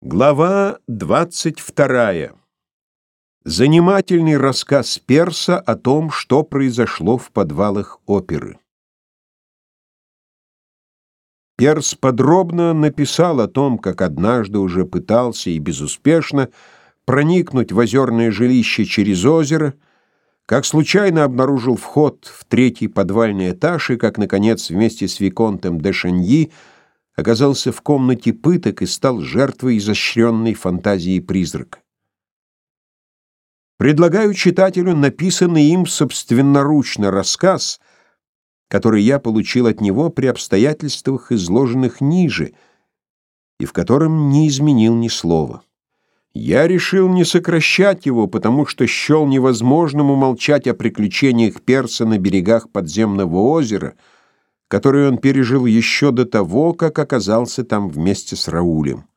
Глава 22. Занимательный рассказ Перса о том, что произошло в подвалах оперы. Перс подробно написал о том, как однажды уже пытался и безуспешно проникнуть в озерное жилище через озеро, как случайно обнаружил вход в третий подвальный этаж и как, наконец, вместе с Виконтом де Шаньи оказался в комнате пыток и стал жертвой изощренной фантазии призрака. Предлагаю читателю написанный им собственноручно рассказ, который я получил от него при обстоятельствах, изложенных ниже, и в котором не изменил ни слова. Я решил не сокращать его, потому что счел невозможным умолчать о приключениях Перса на берегах подземного озера — который он пережил еще до того, как оказался там вместе с Раулем.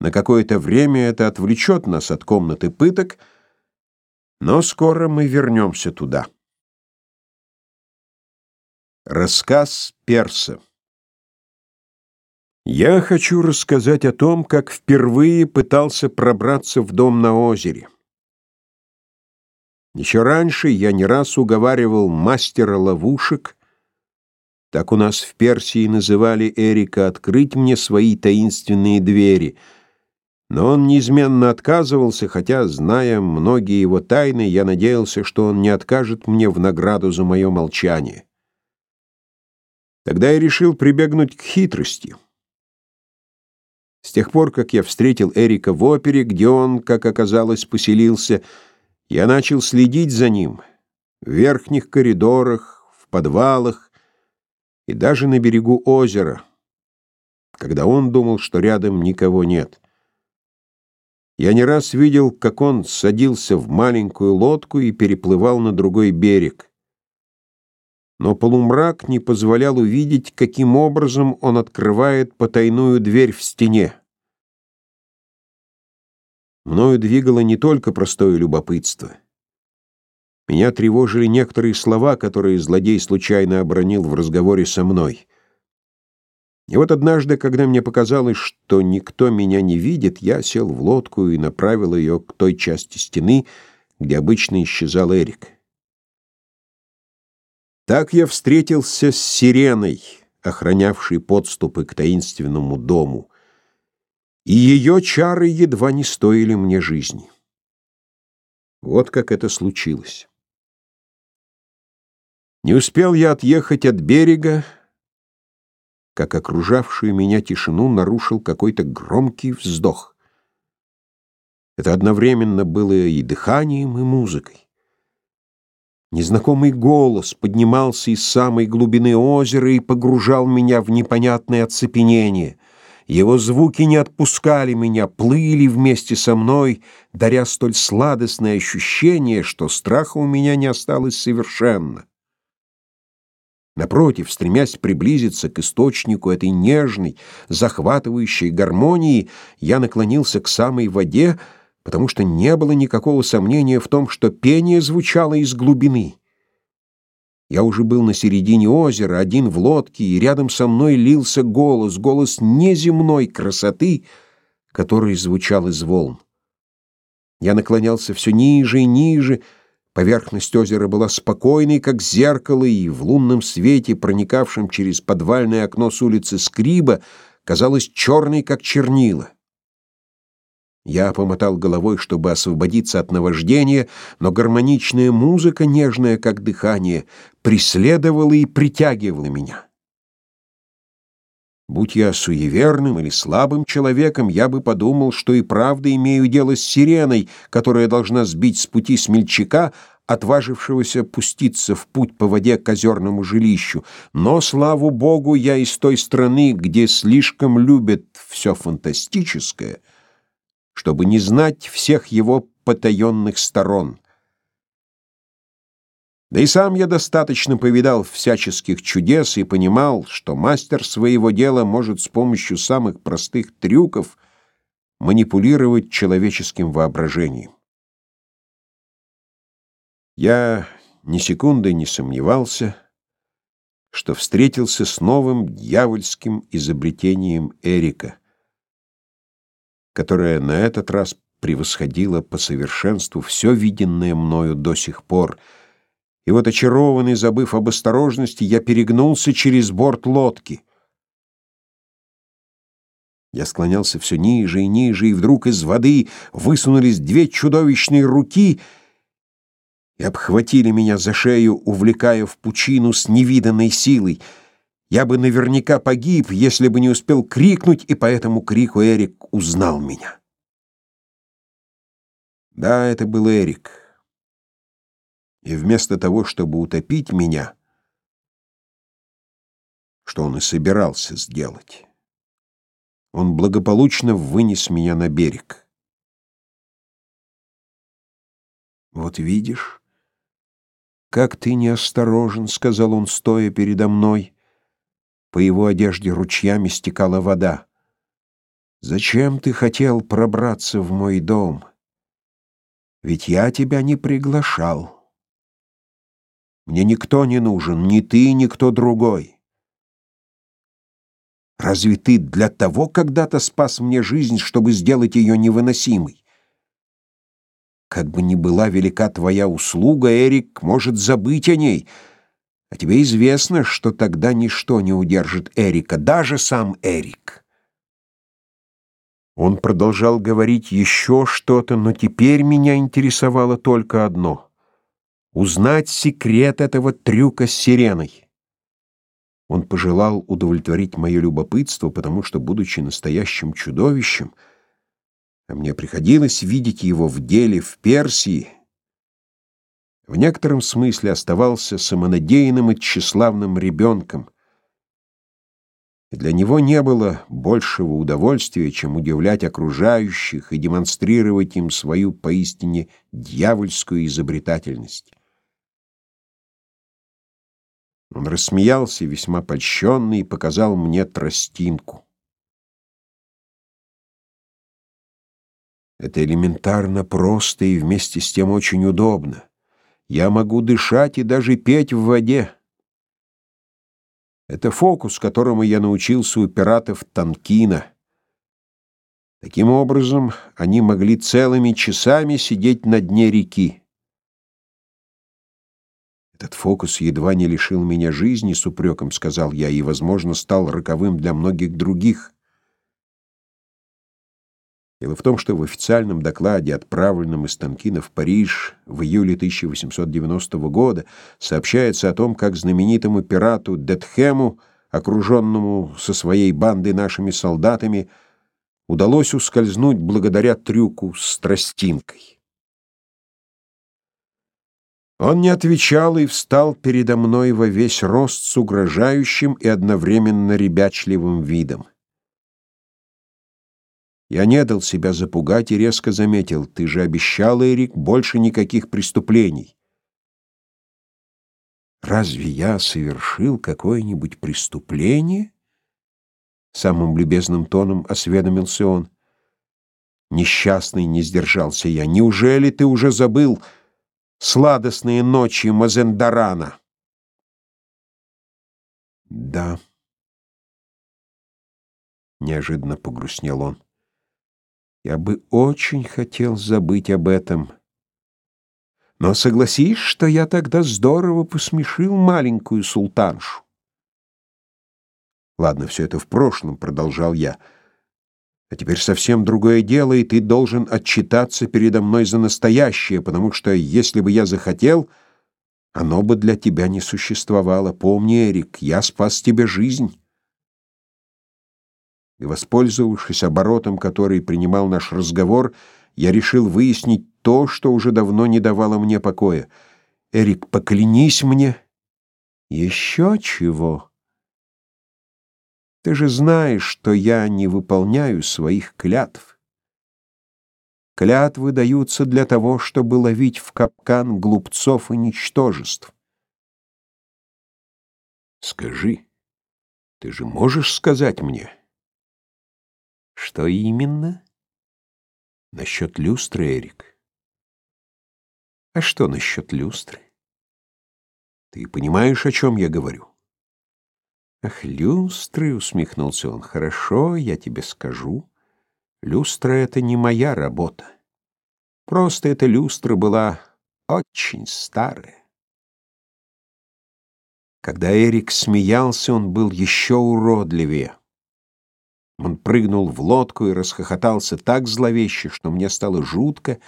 На какое-то время это отвлечет нас от комнаты пыток, но скоро мы вернемся туда. Рассказ Перса Я хочу рассказать о том, как впервые пытался пробраться в дом на озере. Еще раньше я не раз уговаривал мастера ловушек — так у нас в Персии называли Эрика открыть мне свои таинственные двери. Но он неизменно отказывался, хотя, зная многие его тайны, я надеялся, что он не откажет мне в награду за мое молчание. Тогда я решил прибегнуть к хитрости. С тех пор, как я встретил Эрика в опере, где он, как оказалось, поселился, я начал следить за ним в верхних коридорах, в подвалах, и даже на берегу озера, когда он думал, что рядом никого нет. Я не раз видел, как он садился в маленькую лодку и переплывал на другой берег. Но полумрак не позволял увидеть, каким образом он открывает потайную дверь в стене. Мною двигало не только простое любопытство. Меня тревожили некоторые слова, которые злодей случайно обронил в разговоре со мной. И вот однажды, когда мне показалось, что никто меня не видит, я сел в лодку и направил ее к той части стены, где обычно исчезал Эрик. Так я встретился с сиреной, охранявшей подступы к таинственному дому, и ее чары едва не стоили мне жизни. Вот как это случилось. Не успел я отъехать от берега, как окружавшую меня тишину нарушил какой-то громкий вздох. Это одновременно было и дыханием, и музыкой. Незнакомый голос поднимался из самой глубины озера и погружал меня в непонятное оцепенение. Его звуки не отпускали меня, плыли вместе со мной, даря столь сладостное ощущение, что страха у меня не осталось совершенно. Напротив, стремясь приблизиться к источнику этой нежной, захватывающей гармонии, я наклонился к самой воде, потому что не было никакого сомнения в том, что пение звучало из глубины. Я уже был на середине озера, один в лодке, и рядом со мной лился голос, голос неземной красоты, который звучал из волн. Я наклонялся все ниже и ниже, Поверхность озера была спокойной, как зеркало, и в лунном свете, проникавшем через подвальное окно с улицы Скриба, казалась черной, как чернила. Я помотал головой, чтобы освободиться от наваждения, но гармоничная музыка, нежная, как дыхание, преследовала и притягивала меня. Будь я суеверным или слабым человеком, я бы подумал, что и правда имею дело с сиреной, которая должна сбить с пути смельчака, отважившегося пуститься в путь по воде к озерному жилищу. Но, слава богу, я из той страны, где слишком любят все фантастическое, чтобы не знать всех его потаенных сторон. Да и сам я достаточно повидал всяческих чудес и понимал, что мастер своего дела может с помощью самых простых трюков манипулировать человеческим воображением. Я ни секунды не сомневался, что встретился с новым дьявольским изобретением Эрика — которая на этот раз превосходила по совершенству все виденное мною до сих пор. И вот очарованный, забыв об осторожности, я перегнулся через борт лодки. Я склонялся все ниже и ниже, и вдруг из воды высунулись две чудовищные руки и обхватили меня за шею, увлекая в пучину с невиданной силой. Я бы наверняка погиб, если бы не успел крикнуть, и по этому крику Эрик узнал меня. Да, это был Эрик. И вместо того, чтобы утопить меня, что он и собирался сделать, он благополучно вынес меня на берег. «Вот видишь, как ты неосторожен», — сказал он, стоя передо мной. По его одежде ручьями стекала вода. «Зачем ты хотел пробраться в мой дом? Ведь я тебя не приглашал. Мне никто не нужен, ни ты, ни кто другой». Разве ты для того когда-то спас мне жизнь, чтобы сделать ее невыносимой? Как бы ни была велика твоя услуга, Эрик может забыть о ней. А тебе известно, что тогда ничто не удержит Эрика, даже сам Эрик. Он продолжал говорить еще что-то, но теперь меня интересовало только одно — узнать секрет этого трюка с сиреной. Он пожелал удовлетворить мое любопытство, потому что, будучи настоящим чудовищем, а мне приходилось видеть его в деле в Персии, в некотором смысле оставался самонадеянным и тщеславным ребенком, и для него не было большего удовольствия, чем удивлять окружающих и демонстрировать им свою поистине дьявольскую изобретательность. Он рассмеялся, весьма польщенный, и показал мне тростинку. Это элементарно просто и вместе с тем очень удобно. Я могу дышать и даже петь в воде. Это фокус, которому я научился у пиратов Танкина. Таким образом, они могли целыми часами сидеть на дне реки. Этот фокус едва не лишил меня жизни, с упреком сказал я, и, возможно, стал роковым для многих других. Дело в том, что в официальном докладе, отправленном из Танкина в Париж в июле 1890 года, сообщается о том, как знаменитому пирату Детхему, окруженному со своей бандой нашими солдатами, удалось ускользнуть благодаря трюку с тростинкой. Он не отвечал и встал передо мной во весь рост с угрожающим и одновременно ребячливым видом. Я не дал себя запугать и резко заметил, ты же обещал, Эрик, больше никаких преступлений. Разве я совершил какое-нибудь преступление? Самым любезным тоном осведомился он. Несчастный не сдержался я. Неужели ты уже забыл, — сладостные ночи Мазендарана. Да. Неожиданно погрустнел он. Я бы очень хотел забыть об этом. Но согласись, что я тогда здорово посмешил маленькую султаншу. Ладно, все это в прошлом, продолжал я. А теперь совсем другое дело, и ты должен отчитаться передо мной за настоящее, потому что, если бы я захотел, оно бы для тебя не существовало. Помни, Эрик, я спас тебе жизнь. И, воспользовавшись оборотом, который принимал наш разговор, я решил выяснить то, что уже давно не давало мне покоя. Эрик, поклянись мне. Еще чего? Ты же знаешь, что я не выполняю своих клятв. Клятвы даются для того, чтобы ловить в капкан глупцов и ничтожеств. Скажи, ты же можешь сказать мне? Что именно? Насчет люстры, Эрик. А что насчет люстры? Ты понимаешь, о чем я говорю? «Ах, люстры!» — усмехнулся он. «Хорошо, я тебе скажу. Люстра — это не моя работа. Просто эта люстра была очень старая. Когда Эрик смеялся, он был еще уродливее. Он прыгнул в лодку и расхохотался так зловеще, что мне стало жутко,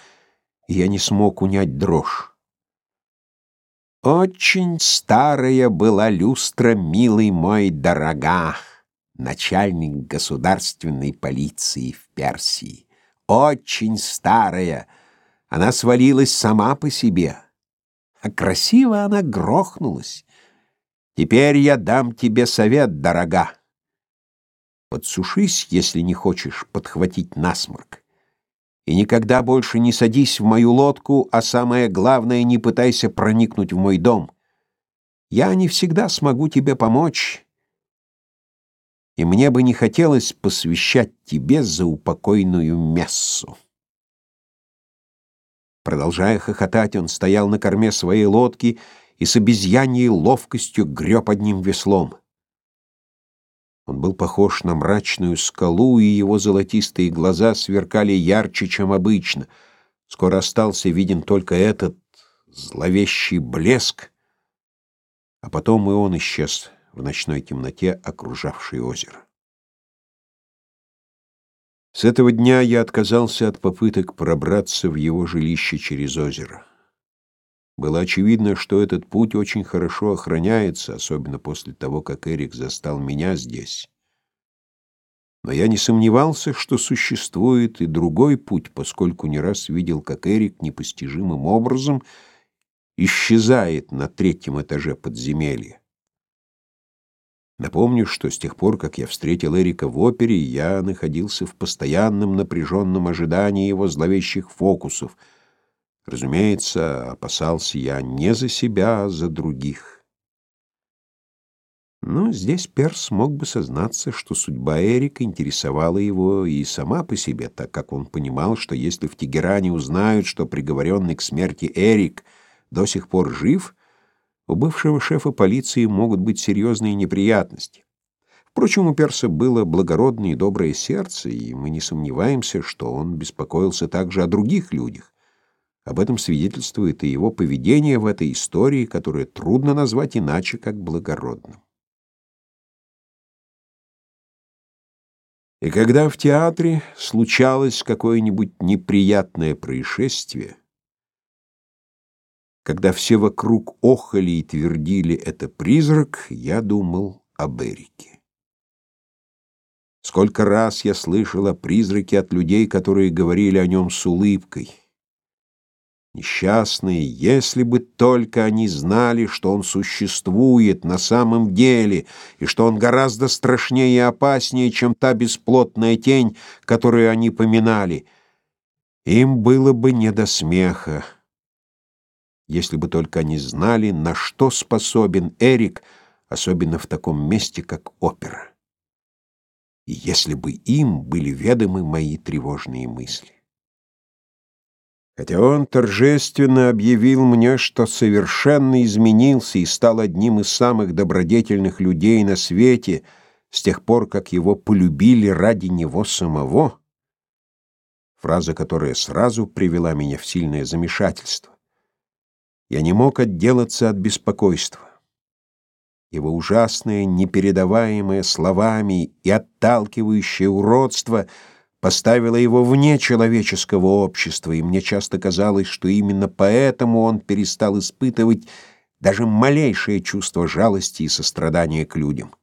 и я не смог унять дрожь. Очень старая была люстра, милый мой дорога, начальник государственной полиции в Персии. Очень старая. Она свалилась сама по себе. А красиво она грохнулась. Теперь я дам тебе совет, дорога. Подсушись, если не хочешь подхватить насморк. И никогда больше не садись в мою лодку, а самое главное, не пытайся проникнуть в мой дом. Я не всегда смогу тебе помочь, и мне бы не хотелось посвящать тебе за упокойную мессу. Продолжая хохотать, он стоял на корме своей лодки и с обезьяньей ловкостью греб одним веслом. Он был похож на мрачную скалу, и его золотистые глаза сверкали ярче, чем обычно. Скоро остался виден только этот зловещий блеск, а потом и он исчез в ночной темноте, окружавшей озеро. С этого дня я отказался от попыток пробраться в его жилище через озеро. Было очевидно, что этот путь очень хорошо охраняется, особенно после того, как Эрик застал меня здесь. Но я не сомневался, что существует и другой путь, поскольку не раз видел, как Эрик непостижимым образом исчезает на третьем этаже подземелья. Напомню, что с тех пор, как я встретил Эрика в опере, я находился в постоянном напряженном ожидании его зловещих фокусов — Разумеется, опасался я не за себя, а за других. Но здесь Перс мог бы сознаться, что судьба Эрика интересовала его и сама по себе, так как он понимал, что если в Тегеране узнают, что приговоренный к смерти Эрик до сих пор жив, у бывшего шефа полиции могут быть серьезные неприятности. Впрочем, у Перса было благородное и доброе сердце, и мы не сомневаемся, что он беспокоился также о других людях. Об этом свидетельствует и его поведение в этой истории, которое трудно назвать иначе, как благородным. И когда в театре случалось какое-нибудь неприятное происшествие, когда все вокруг охали и твердили «это призрак», я думал об Эрике. Сколько раз я слышал о призраке от людей, которые говорили о нем с улыбкой — Несчастные, если бы только они знали, что он существует на самом деле, и что он гораздо страшнее и опаснее, чем та бесплотная тень, которую они поминали. Им было бы не до смеха, если бы только они знали, на что способен Эрик, особенно в таком месте, как опера. И если бы им были ведомы мои тревожные мысли. Хотя он торжественно объявил мне, что совершенно изменился и стал одним из самых добродетельных людей на свете с тех пор, как его полюбили ради него самого, фраза, которая сразу привела меня в сильное замешательство. Я не мог отделаться от беспокойства. Его ужасное, непередаваемое словами и отталкивающее уродство — поставила его вне человеческого общества, и мне часто казалось, что именно поэтому он перестал испытывать даже малейшее чувство жалости и сострадания к людям.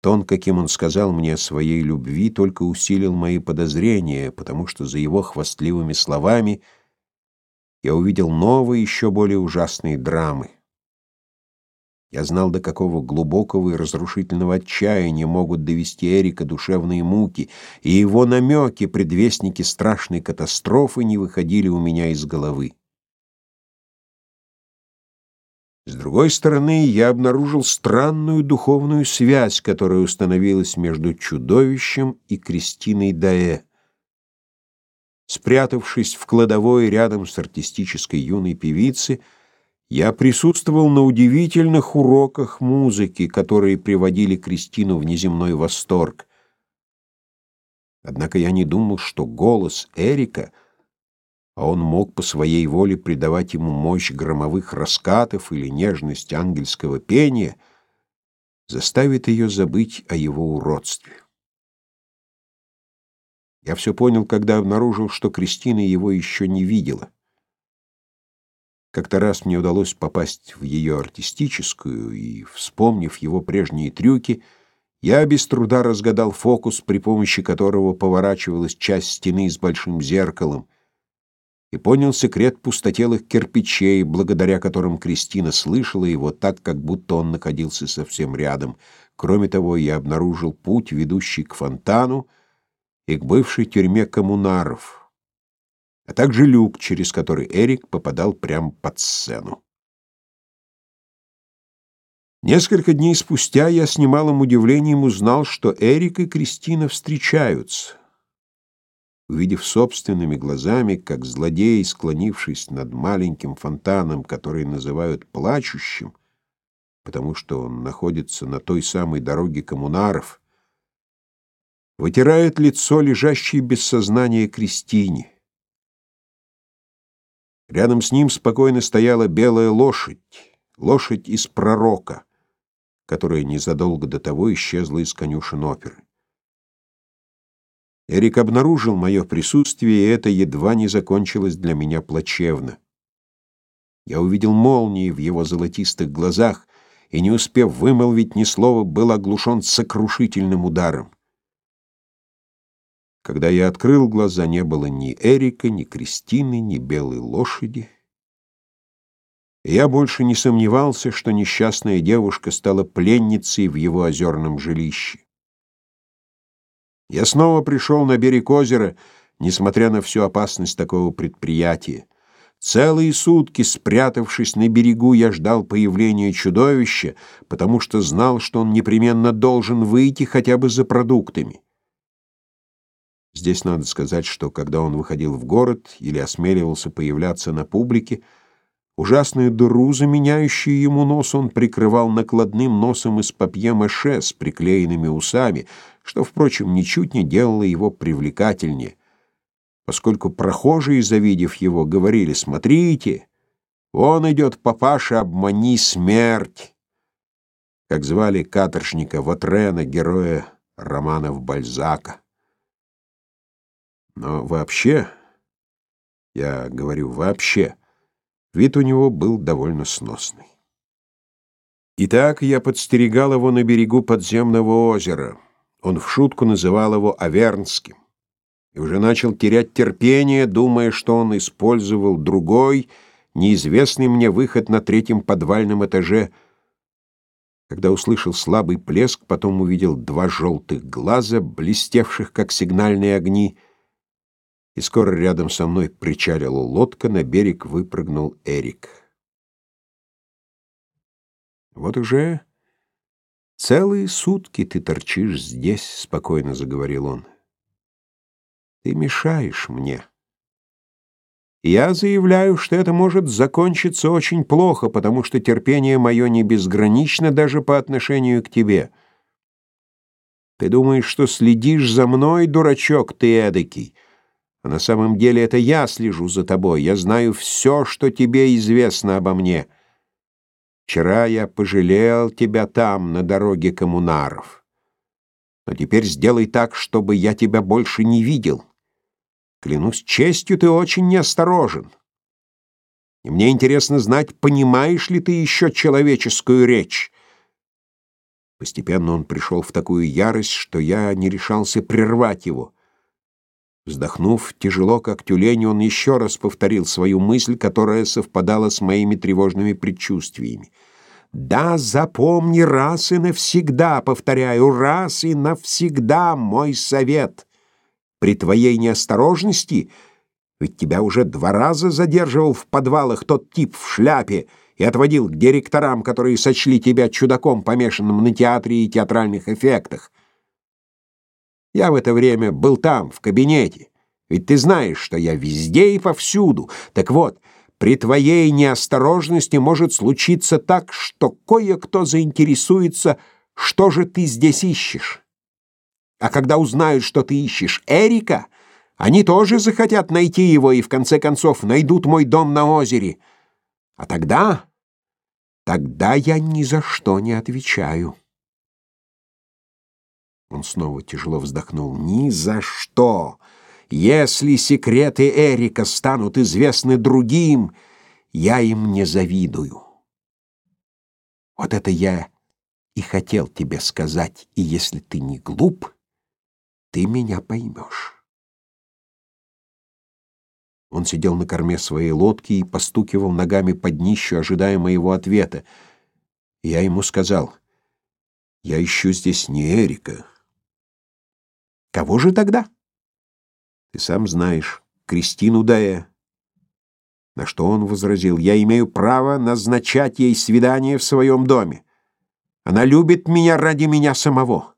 Тон, каким он сказал мне о своей любви, только усилил мои подозрения, потому что за его хвастливыми словами я увидел новые, еще более ужасные драмы. Я знал, до какого глубокого и разрушительного отчаяния могут довести Эрика душевные муки, и его намеки, предвестники страшной катастрофы, не выходили у меня из головы. С другой стороны, я обнаружил странную духовную связь, которая установилась между чудовищем и Кристиной Даэ. Спрятавшись в кладовой рядом с артистической юной певицей, я присутствовал на удивительных уроках музыки, которые приводили Кристину в неземной восторг. Однако я не думал, что голос Эрика, а он мог по своей воле придавать ему мощь громовых раскатов или нежность ангельского пения, заставит ее забыть о его уродстве. Я все понял, когда обнаружил, что Кристина его еще не видела. Как-то раз мне удалось попасть в ее артистическую, и, вспомнив его прежние трюки, я без труда разгадал фокус, при помощи которого поворачивалась часть стены с большим зеркалом, и понял секрет пустотелых кирпичей, благодаря которым Кристина слышала его так, как будто он находился совсем рядом. Кроме того, я обнаружил путь, ведущий к фонтану и к бывшей тюрьме коммунаров — а также люк, через который Эрик попадал прямо под сцену. Несколько дней спустя я с немалым удивлением узнал, что Эрик и Кристина встречаются. Увидев собственными глазами, как злодей, склонившись над маленьким фонтаном, который называют плачущим, потому что он находится на той самой дороге коммунаров, вытирает лицо лежащей без сознания Кристине. Рядом с ним спокойно стояла белая лошадь, лошадь из пророка, которая незадолго до того исчезла из конюшен оперы. Эрик обнаружил мое присутствие, и это едва не закончилось для меня плачевно. Я увидел молнии в его золотистых глазах, и, не успев вымолвить ни слова, был оглушен сокрушительным ударом. Когда я открыл глаза, не было ни Эрика, ни Кристины, ни белой лошади. Я больше не сомневался, что несчастная девушка стала пленницей в его озерном жилище. Я снова пришел на берег озера, несмотря на всю опасность такого предприятия. Целые сутки, спрятавшись на берегу, я ждал появления чудовища, потому что знал, что он непременно должен выйти хотя бы за продуктами. Здесь надо сказать, что когда он выходил в город или осмеливался появляться на публике, ужасную дыру, заменяющую ему нос, он прикрывал накладным носом из папье-маше с приклеенными усами, что, впрочем, ничуть не делало его привлекательнее, поскольку прохожие, завидев его, говорили «Смотрите, он идет папаша, обмани смерть», как звали каторжника Ватрена, героя романов Бальзака. Но вообще, я говорю вообще, вид у него был довольно сносный. Итак, я подстерегал его на берегу подземного озера. Он в шутку называл его Авернским. И уже начал терять терпение, думая, что он использовал другой, неизвестный мне выход на третьем подвальном этаже. Когда услышал слабый плеск, потом увидел два желтых глаза, блестевших как сигнальные огни — и скоро рядом со мной причалила лодка, на берег выпрыгнул Эрик. «Вот уже целые сутки ты торчишь здесь», — спокойно заговорил он. «Ты мешаешь мне». Я заявляю, что это может закончиться очень плохо, потому что терпение мое не безгранично даже по отношению к тебе. Ты думаешь, что следишь за мной, дурачок ты эдакий, а на самом деле это я слежу за тобой. Я знаю все, что тебе известно обо мне. Вчера я пожалел тебя там, на дороге коммунаров. Но теперь сделай так, чтобы я тебя больше не видел. Клянусь честью, ты очень неосторожен. И мне интересно знать, понимаешь ли ты еще человеческую речь. Постепенно он пришел в такую ярость, что я не решался прервать его. Вздохнув тяжело, как тюлень, он еще раз повторил свою мысль, которая совпадала с моими тревожными предчувствиями. «Да, запомни раз и навсегда, повторяю, раз и навсегда мой совет. При твоей неосторожности, ведь тебя уже два раза задерживал в подвалах тот тип в шляпе и отводил к директорам, которые сочли тебя чудаком, помешанным на театре и театральных эффектах, я в это время был там, в кабинете. Ведь ты знаешь, что я везде и повсюду. Так вот, при твоей неосторожности может случиться так, что кое-кто заинтересуется, что же ты здесь ищешь. А когда узнают, что ты ищешь Эрика, они тоже захотят найти его и в конце концов найдут мой дом на озере. А тогда... Тогда я ни за что не отвечаю. Он снова тяжело вздохнул. Ни за что. Если секреты Эрика станут известны другим, я им не завидую. Вот это я и хотел тебе сказать, и если ты не глуп, ты меня поймешь. Он сидел на корме своей лодки и постукивал ногами под днищу, ожидая моего ответа. Я ему сказал, «Я ищу здесь не Эрика». «Кого же тогда?» «Ты сам знаешь, Кристину Дая». На что он возразил, «Я имею право назначать ей свидание в своем доме. Она любит меня ради меня самого».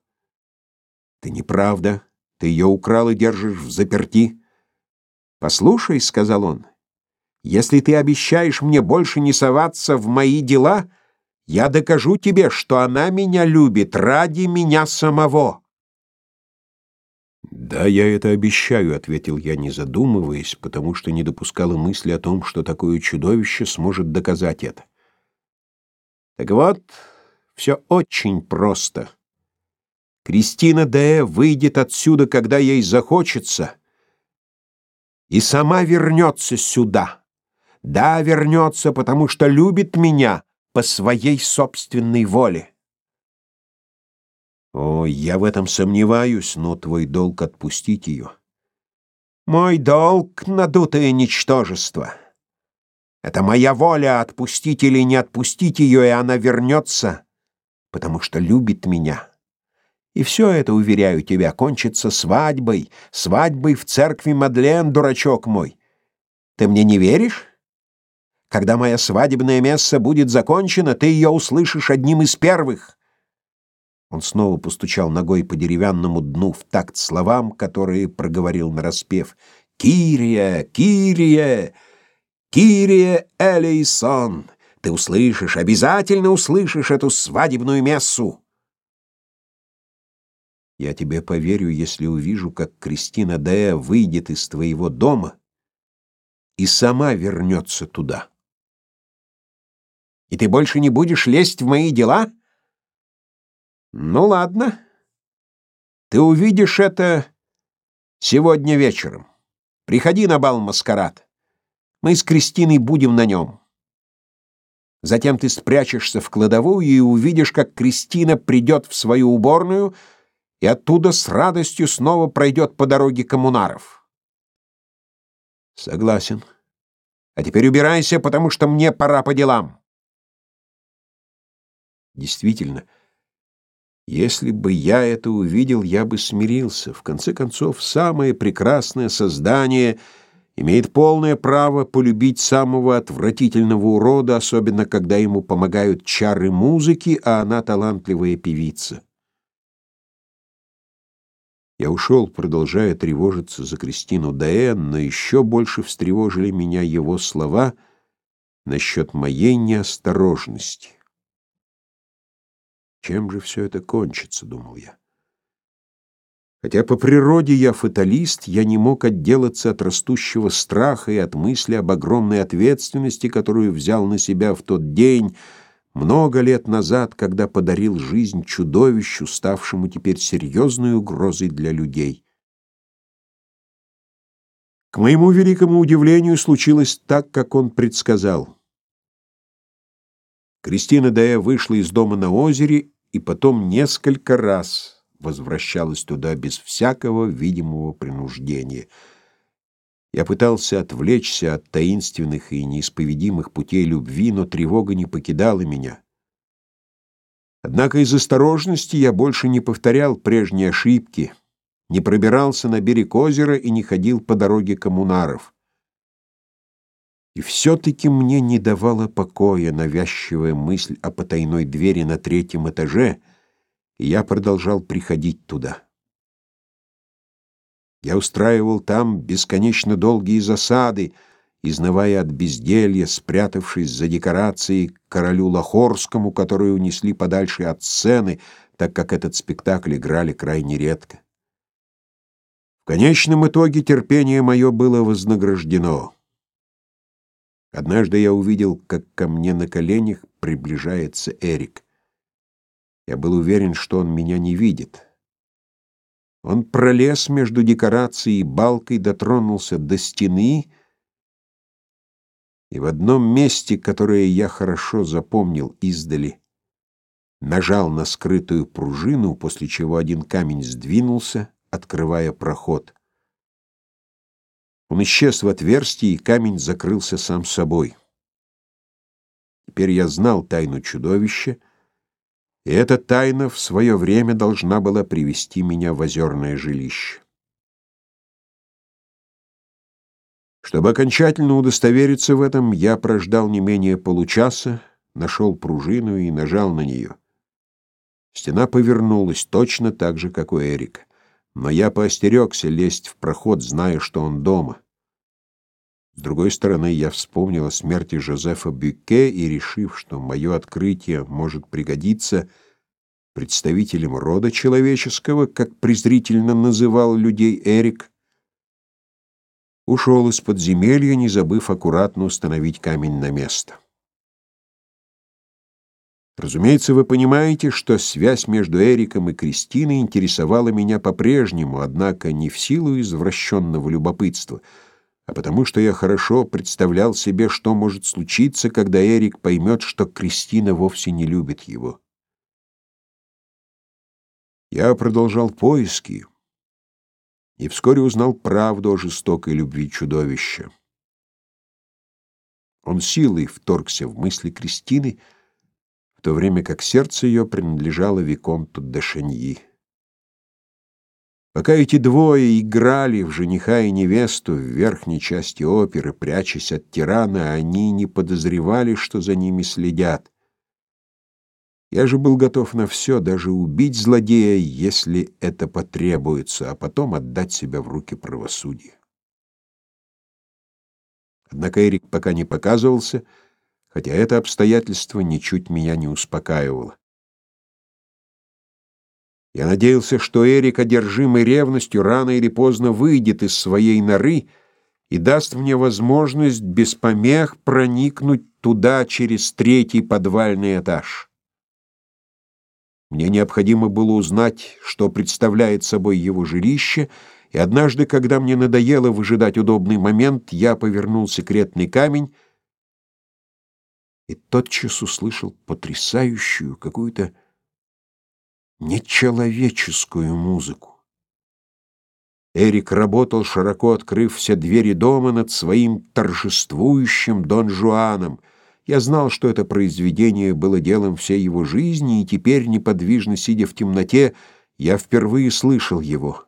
«Ты неправда. Ты ее украл и держишь в заперти». «Послушай», — сказал он, — «если ты обещаешь мне больше не соваться в мои дела, я докажу тебе, что она меня любит ради меня самого». «Да, я это обещаю», — ответил я, не задумываясь, потому что не допускала мысли о том, что такое чудовище сможет доказать это. «Так вот, все очень просто. Кристина Д. выйдет отсюда, когда ей захочется» и сама вернется сюда. Да, вернется, потому что любит меня по своей собственной воле. О, я в этом сомневаюсь, но твой долг отпустить ее. Мой долг — надутое ничтожество. Это моя воля отпустить или не отпустить ее, и она вернется, потому что любит меня. И все это, уверяю тебя, кончится свадьбой, свадьбой в церкви Мадлен, дурачок мой. Ты мне не веришь? Когда моя свадебная месса будет закончена, ты ее услышишь одним из первых. Он снова постучал ногой по деревянному дну в такт словам, которые проговорил нараспев. «Кирия! Кирия! Кирия Элейсон! Ты услышишь, обязательно услышишь эту свадебную мессу!» Я тебе поверю, если увижу, как Кристина Дея выйдет из твоего дома и сама вернется туда. И ты больше не будешь лезть в мои дела? Ну ладно. Ты увидишь это сегодня вечером. Приходи на бал маскарад. Мы с Кристиной будем на нем. Затем ты спрячешься в кладовую и увидишь, как Кристина придет в свою уборную — и оттуда с радостью снова пройдет по дороге коммунаров. Согласен. А теперь убирайся, потому что мне пора по делам. Действительно, если бы я это увидел, я бы смирился. В конце концов, самое прекрасное создание имеет полное право полюбить самого отвратительного урода, особенно когда ему помогают чары музыки, а она талантливая певица. Я ушел, продолжая тревожиться за Кристину Даэн, но еще больше встревожили меня его слова насчет моей неосторожности. Чем же все это кончится, думал я. Хотя по природе я фаталист, я не мог отделаться от растущего страха и от мысли об огромной ответственности, которую взял на себя в тот день, много лет назад, когда подарил жизнь чудовищу, ставшему теперь серьезной угрозой для людей. К моему великому удивлению случилось так, как он предсказал. Кристина Дая вышла из дома на озере и потом несколько раз возвращалась туда без всякого видимого принуждения — я пытался отвлечься от таинственных и неисповедимых путей любви, но тревога не покидала меня. Однако из осторожности я больше не повторял прежние ошибки, не пробирался на берег озера и не ходил по дороге коммунаров. И все-таки мне не давала покоя навязчивая мысль о потайной двери на третьем этаже, и я продолжал приходить туда. Я устраивал там бесконечно долгие засады, изнывая от безделья, спрятавшись за декорацией королю Лахорскому, которую унесли подальше от сцены, так как этот спектакль играли крайне редко. В конечном итоге терпение мое было вознаграждено. Однажды я увидел, как ко мне на коленях приближается Эрик. Я был уверен, что он меня не видит. Он пролез между декорацией и балкой, дотронулся до стены, и в одном месте, которое я хорошо запомнил издали, нажал на скрытую пружину, после чего один камень сдвинулся, открывая проход. Он исчез в отверстии, и камень закрылся сам собой. Теперь я знал тайну чудовища, и эта тайна в свое время должна была привести меня в озерное жилище. Чтобы окончательно удостовериться в этом, я прождал не менее получаса, нашел пружину и нажал на нее. Стена повернулась точно так же, как у Эрика. Но я поостерегся лезть в проход, зная, что он дома. С другой стороны, я вспомнил о смерти Жозефа Бюке и, решив, что мое открытие может пригодиться представителям рода человеческого, как презрительно называл людей Эрик, ушел из подземелья, не забыв аккуратно установить камень на место. Разумеется, вы понимаете, что связь между Эриком и Кристиной интересовала меня по-прежнему, однако не в силу извращенного любопытства, а потому что я хорошо представлял себе, что может случиться, когда Эрик поймет, что Кристина вовсе не любит его. Я продолжал поиски и вскоре узнал правду о жестокой любви чудовища. Он силой вторгся в мысли Кристины, то время как сердце ее принадлежало Виконту де Шеньи. Пока эти двое играли в жениха и невесту в верхней части оперы, прячась от тирана, они не подозревали, что за ними следят. Я же был готов на все, даже убить злодея, если это потребуется, а потом отдать себя в руки правосудия. Однако Эрик пока не показывался, хотя это обстоятельство ничуть меня не успокаивало. Я надеялся, что Эрик, одержимый ревностью, рано или поздно выйдет из своей норы и даст мне возможность без помех проникнуть туда через третий подвальный этаж. Мне необходимо было узнать, что представляет собой его жилище, и однажды, когда мне надоело выжидать удобный момент, я повернул секретный камень и тотчас услышал потрясающую какую-то нечеловеческую музыку. Эрик работал, широко открыв все двери дома над своим торжествующим Дон Жуаном — я знал, что это произведение было делом всей его жизни, и теперь, неподвижно сидя в темноте, я впервые слышал его.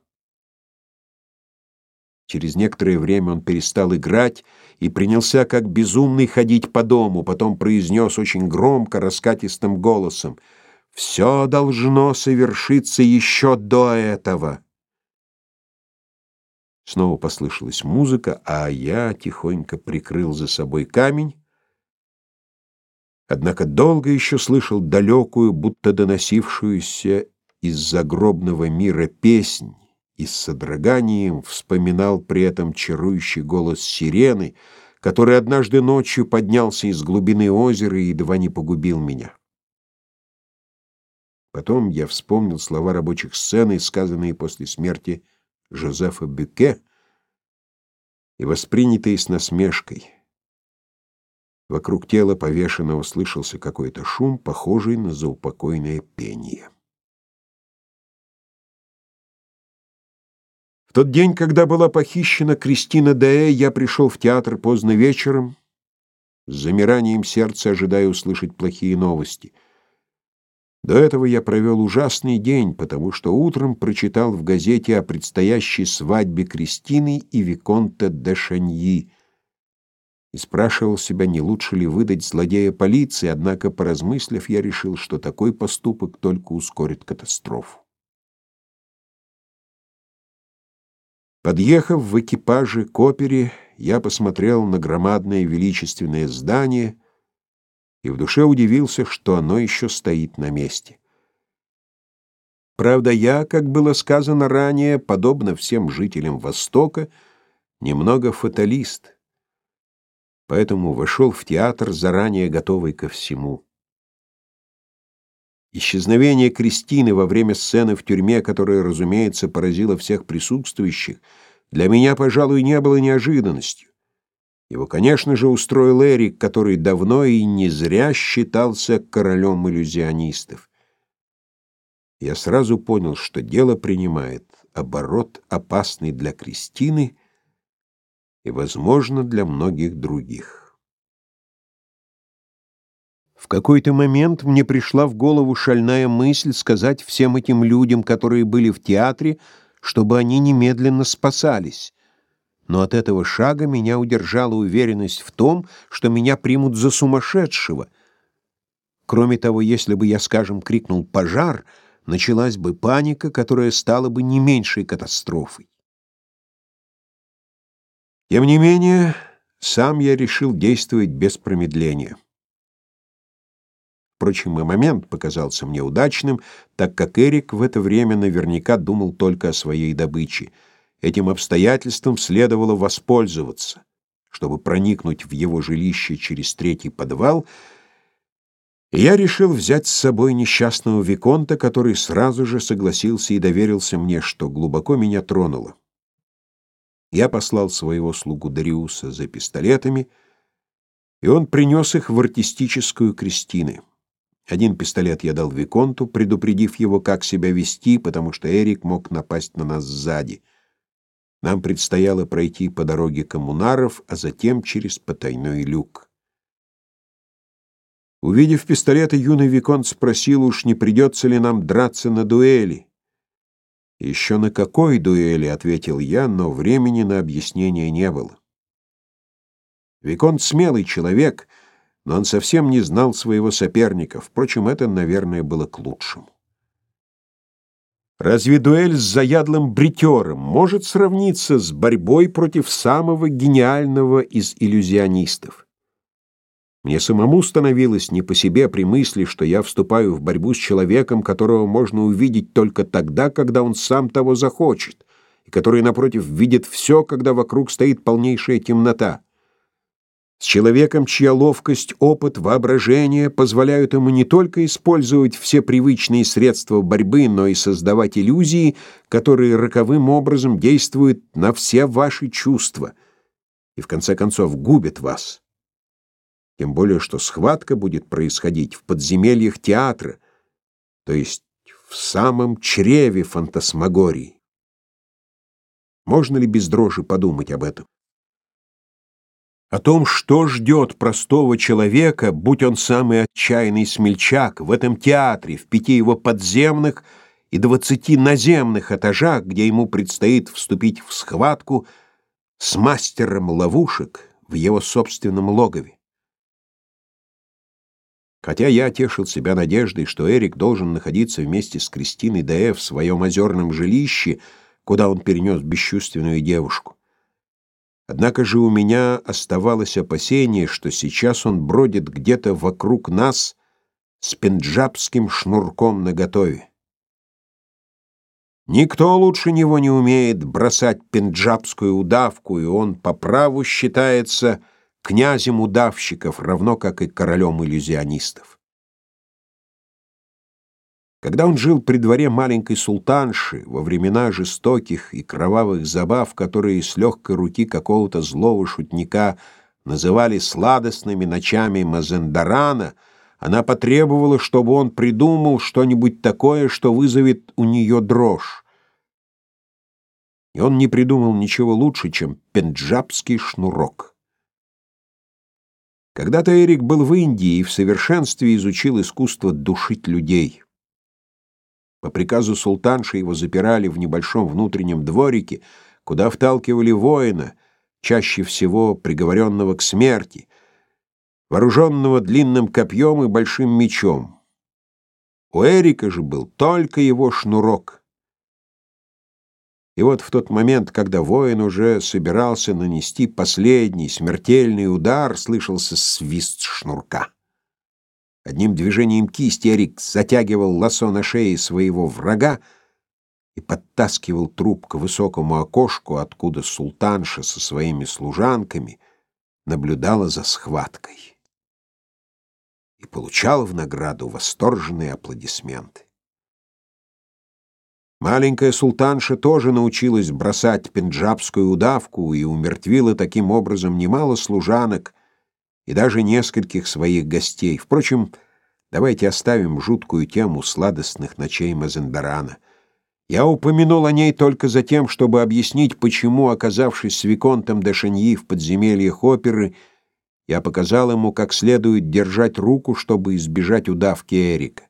Через некоторое время он перестал играть и принялся как безумный ходить по дому, потом произнес очень громко, раскатистым голосом «Все должно совершиться еще до этого». Снова послышалась музыка, а я тихонько прикрыл за собой камень, Однако долго еще слышал далекую, будто доносившуюся из загробного мира песнь, и с содроганием вспоминал при этом чарующий голос сирены, который однажды ночью поднялся из глубины озера и едва не погубил меня. Потом я вспомнил слова рабочих сцены, сказанные после смерти Жозефа Бюке и воспринятые с насмешкой. Вокруг тела повешенного слышался какой-то шум, похожий на заупокойное пение. Тот день, когда была похищена Кристина Даэ, я пришел в театр поздно вечером, с замиранием сердца ожидая услышать плохие новости. До этого я провел ужасный день, потому что утром прочитал в газете о предстоящей свадьбе Кристины и Виконта де Шаньи, и спрашивал себя, не лучше ли выдать злодея полиции, однако, поразмыслив, я решил, что такой поступок только ускорит катастрофу. Подъехав в экипаже к опере, я посмотрел на громадное величественное здание и в душе удивился, что оно еще стоит на месте. Правда, я, как было сказано ранее, подобно всем жителям Востока, немного фаталист, поэтому вошел в театр заранее готовый ко всему. Исчезновение Кристины во время сцены в тюрьме, которая, разумеется, поразила всех присутствующих, для меня, пожалуй, не было неожиданностью. Его, конечно же, устроил Эрик, который давно и не зря считался королем иллюзионистов. Я сразу понял, что дело принимает оборот, опасный для Кристины и, возможно, для многих других. В какой-то момент мне пришла в голову шальная мысль сказать всем этим людям, которые были в театре, чтобы они немедленно спасались но от этого шага меня удержала уверенность в том, что меня примут за сумасшедшего. Кроме того, если бы я, скажем, крикнул «пожар», началась бы паника, которая стала бы не меньшей катастрофой. Тем не менее, сам я решил действовать без промедления. Впрочем, и момент показался мне удачным, так как Эрик в это время наверняка думал только о своей добыче — Этим обстоятельством следовало воспользоваться, чтобы проникнуть в его жилище через третий подвал, я решил взять с собой несчастного Виконта, который сразу же согласился и доверился мне, что глубоко меня тронуло. Я послал своего слугу Дариуса за пистолетами, и он принес их в артистическую Кристины. Один пистолет я дал Виконту, предупредив его, как себя вести, потому что Эрик мог напасть на нас сзади — нам предстояло пройти по дороге коммунаров, а затем через потайной люк. Увидев пистолет, юный виконт спросил, уж не придется ли нам драться на дуэли. «Еще на какой дуэли?» — ответил я, но времени на объяснение не было. Виконт смелый человек, но он совсем не знал своего соперника. Впрочем, это, наверное, было к лучшему. Разве дуэль с заядлым бритером может сравниться с борьбой против самого гениального из иллюзионистов? Мне самому становилось не по себе при мысли, что я вступаю в борьбу с человеком, которого можно увидеть только тогда, когда он сам того захочет, и который, напротив, видит все, когда вокруг стоит полнейшая темнота с человеком, чья ловкость, опыт, воображение позволяют ему не только использовать все привычные средства борьбы, но и создавать иллюзии, которые роковым образом действуют на все ваши чувства и, в конце концов, губят вас. Тем более, что схватка будет происходить в подземельях театра, то есть в самом чреве фантасмагории. Можно ли без дрожи подумать об этом? О том, что ждет простого человека, будь он самый отчаянный смельчак, в этом театре, в пяти его подземных и двадцати наземных этажах, где ему предстоит вступить в схватку с мастером ловушек в его собственном логове. Хотя я тешил себя надеждой, что Эрик должен находиться вместе с Кристиной Д.Э. в своем озерном жилище, куда он перенес бесчувственную девушку. Однако же у меня оставалось опасение, что сейчас он бродит где-то вокруг нас с пенджабским шнурком наготове. Никто лучше него не умеет бросать пенджабскую удавку, и он по праву считается князем удавщиков, равно как и королем иллюзионистов. Когда он жил при дворе маленькой султанши во времена жестоких и кровавых забав, которые с легкой руки какого-то злого шутника называли сладостными ночами Мазендарана, она потребовала, чтобы он придумал что-нибудь такое, что вызовет у нее дрожь. И он не придумал ничего лучше, чем пенджабский шнурок. Когда-то Эрик был в Индии и в совершенстве изучил искусство душить людей. По приказу султанши его запирали в небольшом внутреннем дворике, куда вталкивали воина, чаще всего приговоренного к смерти, вооруженного длинным копьем и большим мечом. У Эрика же был только его шнурок. И вот в тот момент, когда воин уже собирался нанести последний смертельный удар, слышался свист шнурка. Одним движением кисти Эрик затягивал лосо на шее своего врага и подтаскивал труп к высокому окошку, откуда султанша со своими служанками наблюдала за схваткой и получала в награду восторженные аплодисменты. Маленькая султанша тоже научилась бросать пенджабскую удавку и умертвила таким образом немало служанок, и даже нескольких своих гостей. Впрочем, давайте оставим жуткую тему сладостных ночей Мазендарана. Я упомянул о ней только за тем, чтобы объяснить, почему, оказавшись с Виконтом де Шаньи в подземельях оперы, я показал ему, как следует держать руку, чтобы избежать удавки Эрика.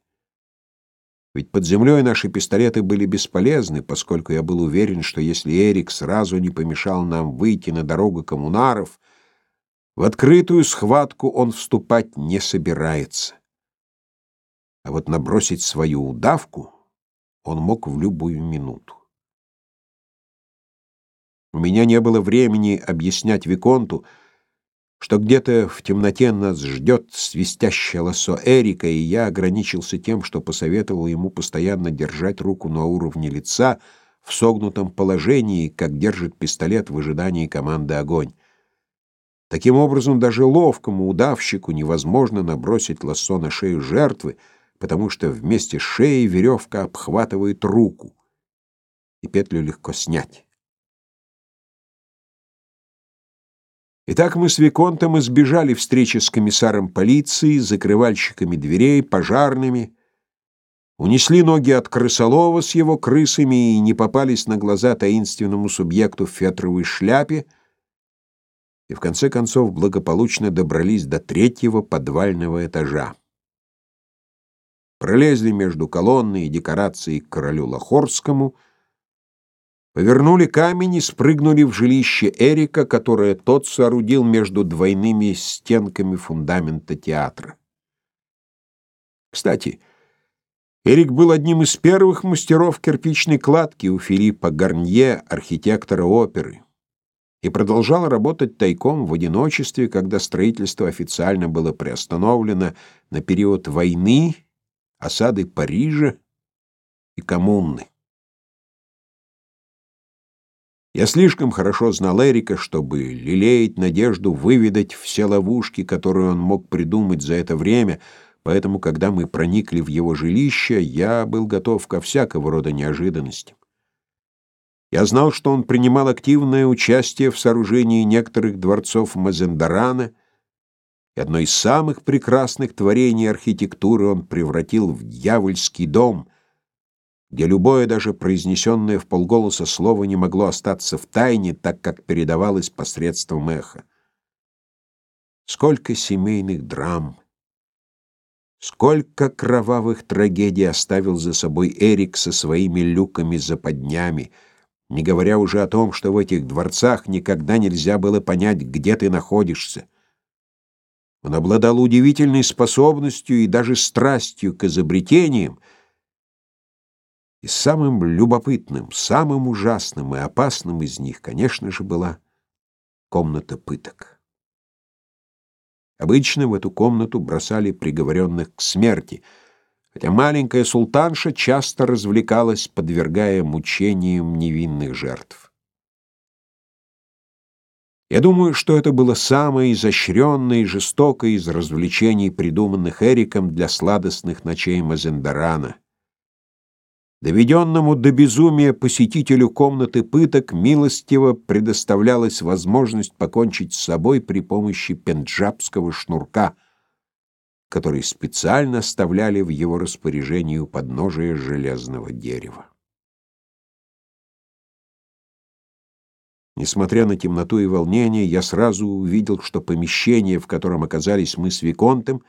Ведь под землей наши пистолеты были бесполезны, поскольку я был уверен, что если Эрик сразу не помешал нам выйти на дорогу коммунаров, в открытую схватку он вступать не собирается. А вот набросить свою удавку он мог в любую минуту. У меня не было времени объяснять Виконту, что где-то в темноте нас ждет свистящее лосо Эрика, и я ограничился тем, что посоветовал ему постоянно держать руку на уровне лица в согнутом положении, как держит пистолет в ожидании команды «Огонь». Таким образом, даже ловкому удавщику невозможно набросить лассо на шею жертвы, потому что вместе с шеей веревка обхватывает руку, и петлю легко снять. Итак, мы с Виконтом избежали встречи с комиссаром полиции, закрывальщиками дверей, пожарными, унесли ноги от крысолова с его крысами и не попались на глаза таинственному субъекту в фетровой шляпе, и в конце концов благополучно добрались до третьего подвального этажа. Пролезли между колонной и декорацией к королю Лахорскому, повернули камень и спрыгнули в жилище Эрика, которое тот соорудил между двойными стенками фундамента театра. Кстати, Эрик был одним из первых мастеров кирпичной кладки у Филиппа Гарнье, архитектора оперы и продолжал работать тайком в одиночестве, когда строительство официально было приостановлено на период войны, осады Парижа и коммуны. Я слишком хорошо знал Эрика, чтобы лелеять надежду выведать все ловушки, которые он мог придумать за это время, поэтому, когда мы проникли в его жилище, я был готов ко всякого рода неожиданностям. Я знал, что он принимал активное участие в сооружении некоторых дворцов Мазендарана, и одно из самых прекрасных творений архитектуры он превратил в дьявольский дом, где любое даже произнесенное в полголоса слово не могло остаться в тайне, так как передавалось посредством эха. Сколько семейных драм, сколько кровавых трагедий оставил за собой Эрик со своими люками-западнями — не говоря уже о том, что в этих дворцах никогда нельзя было понять, где ты находишься. Он обладал удивительной способностью и даже страстью к изобретениям, и самым любопытным, самым ужасным и опасным из них, конечно же, была комната пыток. Обычно в эту комнату бросали приговоренных к смерти — хотя маленькая султанша часто развлекалась, подвергая мучениям невинных жертв. Я думаю, что это было самое изощренное и жестокое из развлечений, придуманных Эриком для сладостных ночей Мазендарана. Доведенному до безумия посетителю комнаты пыток милостиво предоставлялась возможность покончить с собой при помощи пенджабского шнурка — который специально оставляли в его распоряжении у подножия железного дерева. Несмотря на темноту и волнение, я сразу увидел, что помещение, в котором оказались мы с Виконтом,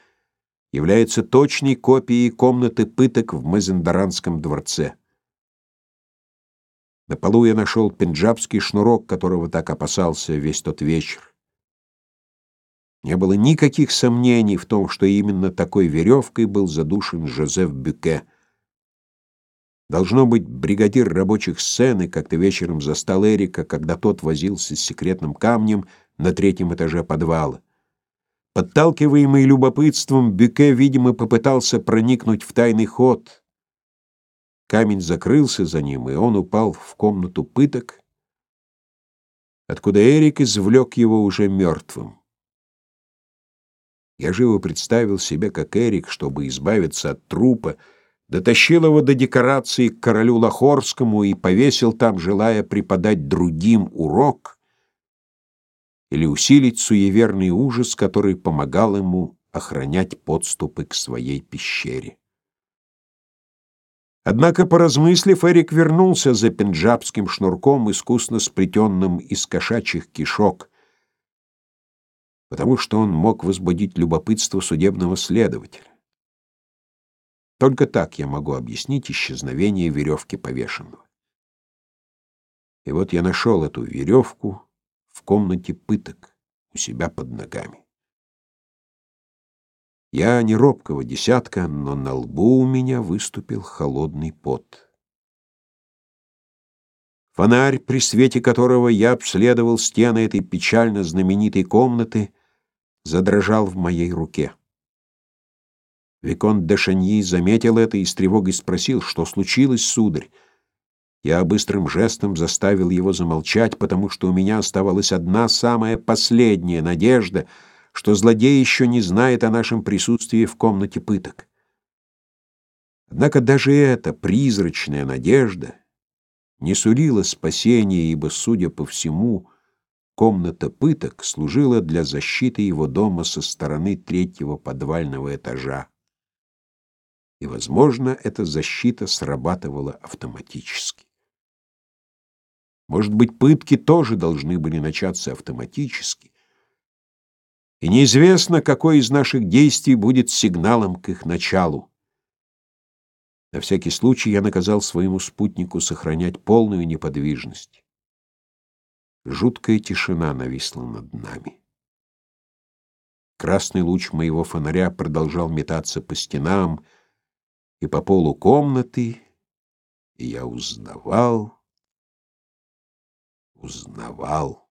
является точной копией комнаты пыток в Мазендаранском дворце. На полу я нашел пенджабский шнурок, которого так опасался весь тот вечер. Не было никаких сомнений в том, что именно такой веревкой был задушен Жозеф Бюке. Должно быть, бригадир рабочих сцены как-то вечером застал Эрика, когда тот возился с секретным камнем на третьем этаже подвала. Подталкиваемый любопытством, Бюке, видимо, попытался проникнуть в тайный ход. Камень закрылся за ним, и он упал в комнату пыток, откуда Эрик извлек его уже мертвым. Я живо представил себе, как Эрик, чтобы избавиться от трупа, дотащил его до декорации к королю Лахорскому и повесил там, желая преподать другим урок или усилить суеверный ужас, который помогал ему охранять подступы к своей пещере. Однако, поразмыслив, Эрик вернулся за пенджабским шнурком, искусно сплетенным из кошачьих кишок, потому что он мог возбудить любопытство судебного следователя. Только так я могу объяснить исчезновение веревки повешенного. И вот я нашел эту веревку в комнате пыток у себя под ногами. Я не робкого десятка, но на лбу у меня выступил холодный пот. Фонарь, при свете которого я обследовал стены этой печально знаменитой комнаты, задрожал в моей руке. Виконт де Шаньи заметил это и с тревогой спросил, что случилось, сударь. Я быстрым жестом заставил его замолчать, потому что у меня оставалась одна самая последняя надежда, что злодей еще не знает о нашем присутствии в комнате пыток. Однако даже эта призрачная надежда не сулила спасения, ибо, судя по всему, комната пыток служила для защиты его дома со стороны третьего подвального этажа и, возможно, эта защита срабатывала автоматически. Может быть, пытки тоже должны были начаться автоматически, и неизвестно, какой из наших действий будет сигналом к их началу. На всякий случай я наказал своему спутнику сохранять полную неподвижность. Жуткая тишина нависла над нами. Красный луч моего фонаря продолжал метаться по стенам, и по полу комнаты, и я узнавал, узнавал.